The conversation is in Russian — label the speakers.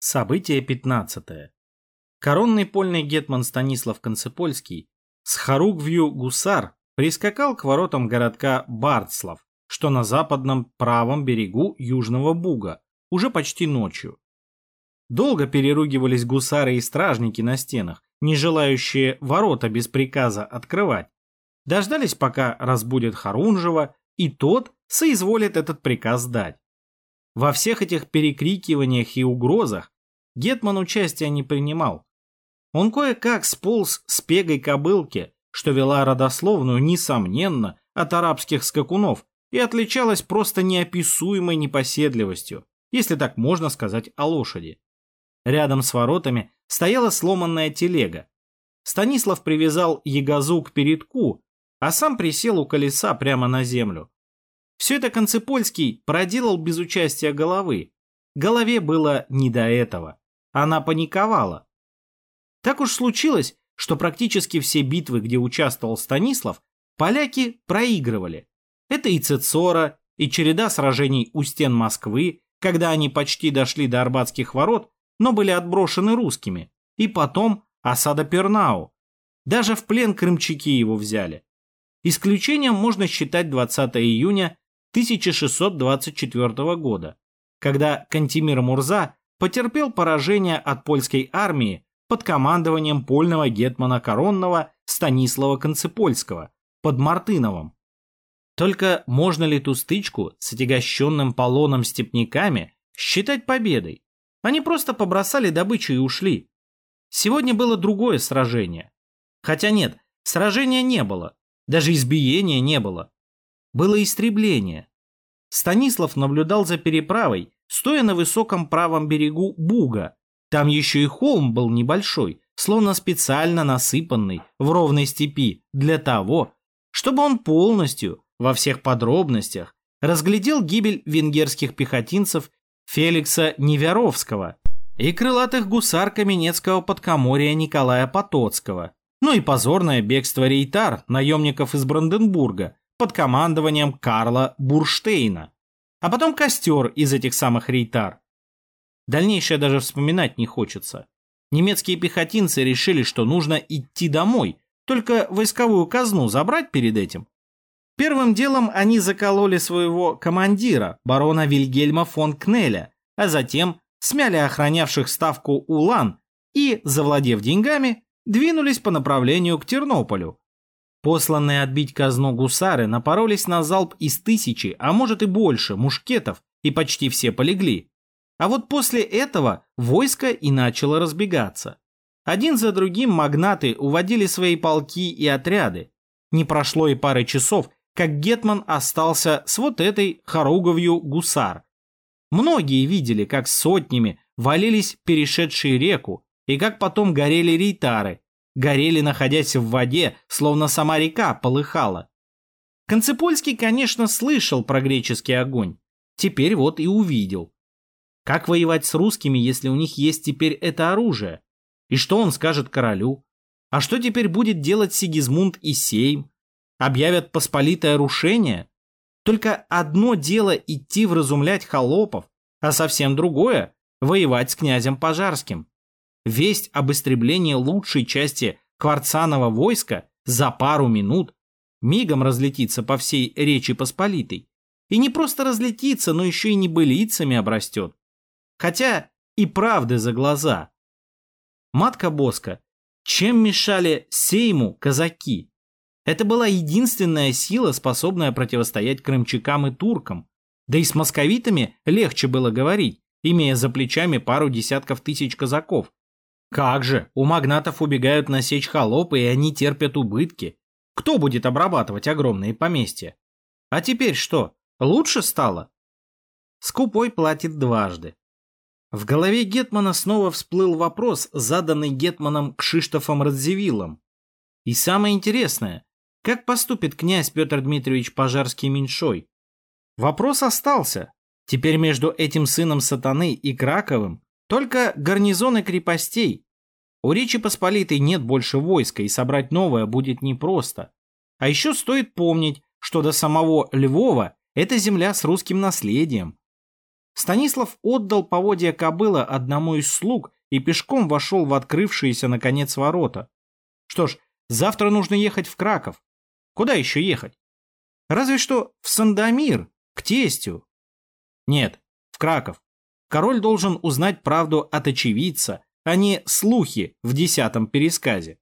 Speaker 1: Событие 15. Коронный польный гетман Станислав Концепольский с Харугвью гусар прискакал к воротам городка Бартслав, что на западном правом берегу Южного Буга, уже почти ночью. Долго переругивались гусары и стражники на стенах, не желающие ворота без приказа открывать. Дождались, пока разбудят Харунжева, и тот соизволит этот приказ дать. Во всех этих перекрикиваниях и угрозах Гетман участия не принимал. Он кое-как сполз с пегой кобылки, что вела родословную, несомненно, от арабских скакунов и отличалась просто неописуемой непоседливостью, если так можно сказать о лошади. Рядом с воротами стояла сломанная телега. Станислав привязал ягозу к передку, а сам присел у колеса прямо на землю. Все это Концепольский проделал без участия головы. Голове было не до этого. Она паниковала. Так уж случилось, что практически все битвы, где участвовал Станислав, поляки проигрывали. Это и Цицора, и череда сражений у стен Москвы, когда они почти дошли до Арбатских ворот, но были отброшены русскими, и потом осада Пернау. Даже в плен крымчаки его взяли. Исключением можно считать 20 июня 1624 года, когда Кантимир Мурза потерпел поражение от польской армии под командованием польного гетмана коронного Станислава Концепольского под Мартыновым. Только можно ли ту стычку с отягощенным полоном степняками считать победой? Они просто побросали добычу и ушли. Сегодня было другое сражение. Хотя нет, сражения не было, даже избиения не было было истребление. Станислав наблюдал за переправой, стоя на высоком правом берегу Буга. Там еще и холм был небольшой, словно специально насыпанный в ровной степи для того, чтобы он полностью, во всех подробностях, разглядел гибель венгерских пехотинцев Феликса Неверовского и крылатых гусар Каменецкого подкоморья Николая Потоцкого, ну и позорное бегство рейтар, наемников из Бранденбурга, под командованием Карла Бурштейна, а потом костер из этих самых рейтар. Дальнейшее даже вспоминать не хочется. Немецкие пехотинцы решили, что нужно идти домой, только войсковую казну забрать перед этим. Первым делом они закололи своего командира, барона Вильгельма фон Кнеля, а затем смяли охранявших ставку Улан и, завладев деньгами, двинулись по направлению к Тернополю, Посланные отбить казну гусары напоролись на залп из тысячи, а может и больше, мушкетов, и почти все полегли. А вот после этого войско и начало разбегаться. Один за другим магнаты уводили свои полки и отряды. Не прошло и пары часов, как Гетман остался с вот этой хоруговью гусар. Многие видели, как сотнями валились перешедшие реку, и как потом горели рейтары, горели, находясь в воде, словно сама река полыхала. Концепольский, конечно, слышал про греческий огонь. Теперь вот и увидел. Как воевать с русскими, если у них есть теперь это оружие? И что он скажет королю? А что теперь будет делать Сигизмунд и Сейм? Объявят посполитое рушение? Только одно дело идти вразумлять холопов, а совсем другое – воевать с князем Пожарским. Весть об истреблении лучшей части кварцанова войска за пару минут мигом разлетится по всей Речи Посполитой. И не просто разлетится, но еще и небылицами обрастет. Хотя и правды за глаза. Матка Боска, чем мешали Сейму казаки? Это была единственная сила, способная противостоять крымчакам и туркам. Да и с московитами легче было говорить, имея за плечами пару десятков тысяч казаков, как же, у магнатов убегают насечь холопы, и они терпят убытки. Кто будет обрабатывать огромные поместья? А теперь что, лучше стало? Скупой платит дважды. В голове Гетмана снова всплыл вопрос, заданный Гетманом Кшиштофом Радзивиллом. И самое интересное, как поступит князь Петр Дмитриевич Пожарский-Меньшой? Вопрос остался. Теперь между этим сыном сатаны и Краковым только гарнизоны крепостей. У Речи Посполитой нет больше войска, и собрать новое будет непросто. А еще стоит помнить, что до самого Львова это земля с русским наследием. Станислав отдал поводья кобыла одному из слуг и пешком вошел в открывшиеся, наконец, ворота. Что ж, завтра нужно ехать в Краков. Куда еще ехать? Разве что в Сандомир, к тестю. Нет, в Краков. Король должен узнать правду от очевидца, а не слухи в десятом пересказе.